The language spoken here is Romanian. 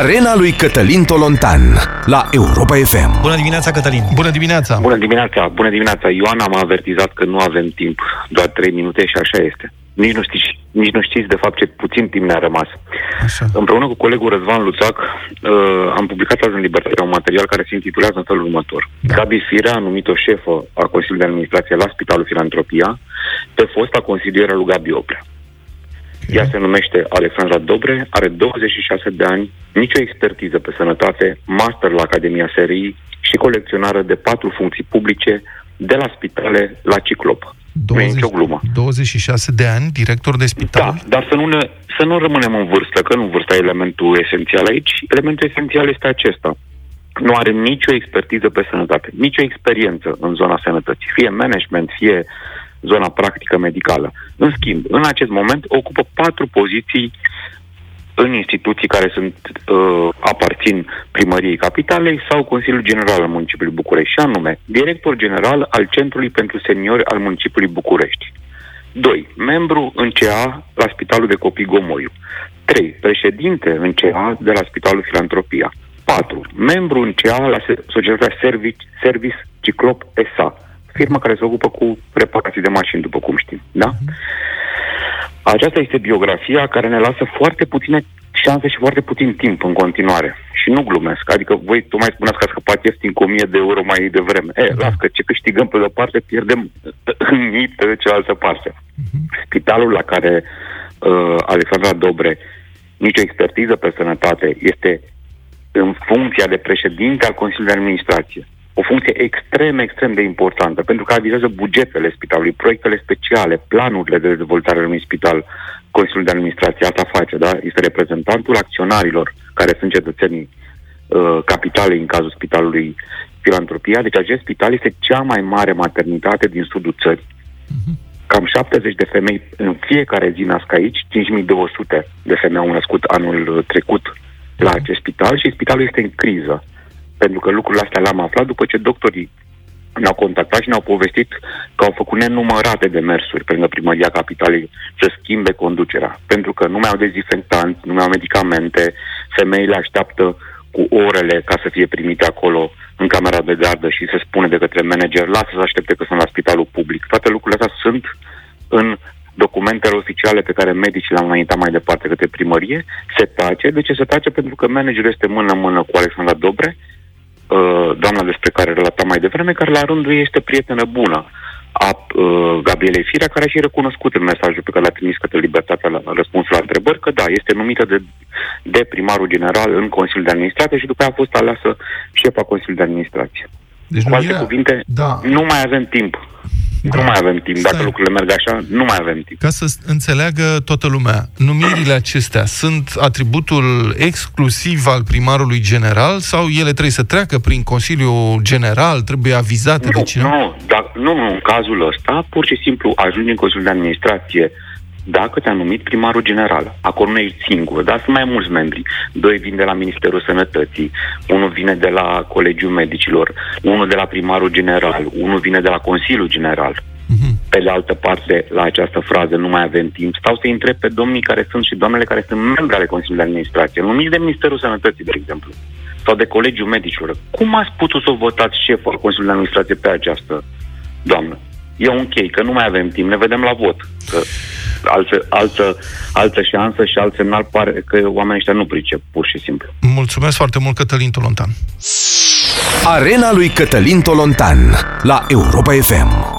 Arena lui Cătălin Tolontan la Europa FM. Bună dimineața, Cătălin! Bună dimineața! Bună dimineața! Bună dimineața! Ioana m-a avertizat că nu avem timp, doar 3 minute și așa este. Nici nu, știți, nici nu știți de fapt ce puțin timp ne-a rămas. Așa. Împreună cu colegul Răzvan Luțac uh, am publicat azi în Libertatea un material care se intitulează în felul următor. Da. Gabi Firea a numit o șefă a Consiliului de Administrație la Spitalul Filantropia pe fosta consilieră lui Gabi Oplea. Ea se numește Alexandra Dobre, are 26 de ani, nicio expertiză pe sănătate, master la Academia SRI și colecționară de patru funcții publice de la spitale la Ciclop. Nu e nicio glumă. 26 de ani, director de spital? Da, dar să nu, ne, să nu rămânem în vârstă, că nu vârsta e elementul esențial aici. Elementul esențial este acesta. Nu are nicio expertiză pe sănătate, nicio experiență în zona sănătății, fie management, fie zona practică medicală. În schimb, în acest moment ocupă patru poziții în instituții care sunt uh, aparțin primăriei capitalei sau Consiliul General al Municipiului București, și anume director general al Centrului pentru Seniori al Municipiului București. 2. Membru în CA la Spitalul de Copii Gomoiu. 3. Președinte în CA de la Spitalul Filantropia. 4. Membru în CA la se- Societatea Service, Service Ciclop SA, firmă care se ocupă cu reparații de mașini, după cum știm. Da? Aceasta este biografia care ne lasă foarte puține șanse și foarte puțin timp în continuare. Și nu glumesc. Adică voi tocmai spuneați că a scăpat ieftin cu 1000 de euro mai devreme. E, las că ce câștigăm pe de-o parte, pierdem în mii pe cealaltă parte. Spitalul la care uh, Alexandra Dobre nicio expertiză pe sănătate este în funcția de președinte al Consiliului de Administrație. O funcție extrem, extrem de importantă, pentru că avizează bugetele spitalului, proiectele speciale, planurile de dezvoltare al unui spital, Consiliul de Administrație, asta face, da? Este reprezentantul acționarilor, care sunt cetățenii uh, capitalei în cazul spitalului Filantropia. Deci acest spital este cea mai mare maternitate din sudul țării. Cam 70 de femei în fiecare zi nasc aici, 5200 de femei au născut anul trecut la acest spital și spitalul este în criză. Pentru că lucrurile astea le-am aflat după ce doctorii ne-au contactat și ne-au povestit că au făcut nenumărate demersuri pe lângă primăria capitalei să schimbe conducerea. Pentru că nu mai au dezinfectanți, nu mai au medicamente, femeile așteaptă cu orele ca să fie primite acolo în camera de gardă și se spune de către manager, lasă să aștepte că sunt la spitalul public. Toate lucrurile astea sunt în documentele oficiale pe care medicii le-au înaintat mai departe către primărie, se tace. De ce se tace? Pentru că managerul este mână-mână cu Alexandra Dobre, uh, doamna despre care relatam mai devreme, care la rândul ei este prietenă bună a uh, Gabrielei Firea, care a și recunoscut în mesajul pe care l-a trimis către Libertatea la răspunsul la întrebări, că da, este numită de, de primarul general în Consiliul de Administrație și după aia a fost aleasă șefa Consiliului de Administrație. Deci Cu alte numirea- cuvinte, Da. nu mai avem timp. Da. Nu mai avem timp. Dacă Stai. lucrurile merg așa, nu mai avem timp. Ca să s- înțeleagă toată lumea, numirile acestea sunt atributul exclusiv al primarului general sau ele trebuie să treacă prin Consiliul General, trebuie avizate de Nu, cineva? nu, dar, nu, nu, în cazul ăsta, pur și simplu ajungi în Consiliul de Administrație dacă te-a numit primarul general. Acolo nu ești singur, dar sunt mai mulți membri. Doi vin de la Ministerul Sănătății, unul vine de la Colegiul Medicilor, unul de la primarul general, unul vine de la Consiliul General. Mhm. Pe de altă parte, la această frază nu mai avem timp, stau să întreb pe domnii care sunt și doamnele care sunt membri ale Consiliului de Administrație, numiți de Ministerul Sănătății, de exemplu, sau de Colegiul Medicilor. Cum ați putut să o votați șeful al Consiliului de Administrație pe această doamnă? Eu închei, că nu mai avem timp, ne vedem la vot. Că altă, altă, altă șansă și alt semnal pare că oamenii ăștia nu pricep, pur și simplu. Mulțumesc foarte mult, Cătălin Tolontan. Arena lui Cătălin Tolontan la Europa FM.